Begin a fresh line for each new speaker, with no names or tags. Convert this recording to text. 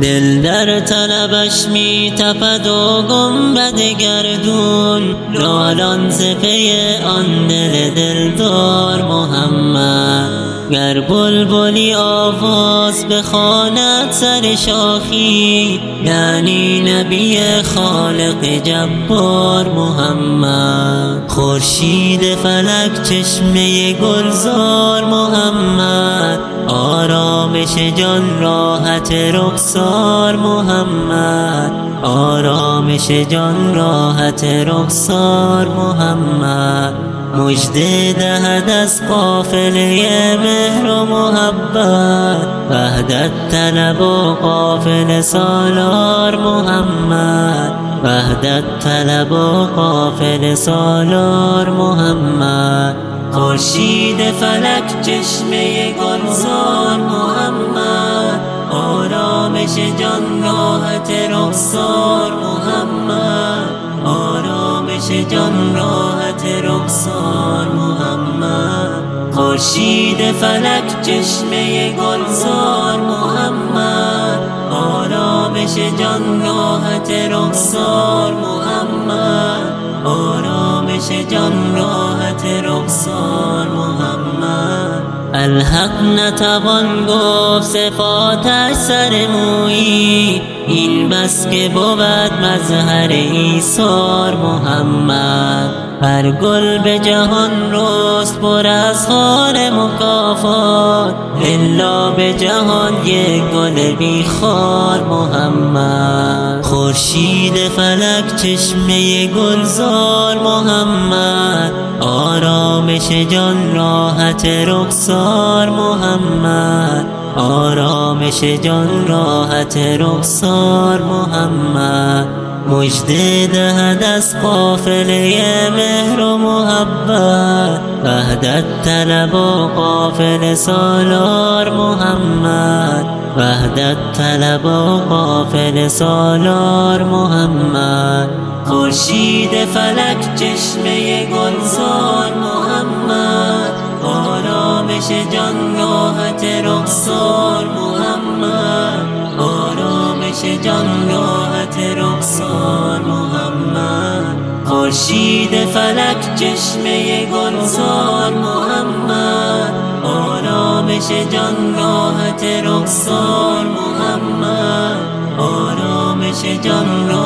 دل در طلبش می تپد و گنبد گردون نالان زفه آن دل دلدار محمد. گر بلبلی آواز بخواند سر شاخی یعنی نبی خالق جبار محمد. خورشید فلک چشمه گلزار محمد. آرامش جان راحت رخسار محمد. آرامش جان راحت رخسار محمد. مجده دهد از قافله مهر و محبت. وحدت طلب و قافل سالار محمد. وحدت طلب و قافل سالار محمد. خورشید فلک چشمه گلزار محمد. آرامش جان راحت رخسار محمد. آرامش جان راحت رخسار محمد. خورشید فلک چشمه گلزار محمد. آرامش جان راحت رخسار محمد. آرامش جان راحت رخسار محمد. الحق نتوان گفت صفاتش سر مویی. این بس که بود مظهر ایثار محمد. هر گل به جهان رست پر از خار مکافات. الا به جهان یک گل بی خار محمد. خورشید فلک چشمه گلزار محمد. آرامش جان راحت رخسار محمد. آرامش جان راحت رخسار محمد. مجده دهد از قافله مهر و محبت. وحدت طلب و قافل سالار محمد. وحدت طلب و قافل سالار محمد. خورشید فلک چشمه گلزار آرامش جان راحت رخسار محمد. آرامش جان راحت رخسار محمد. خورشید فلک چشمه گلزار محمد. آرامش جان راحت رخسار محمد. آرامش جان راحت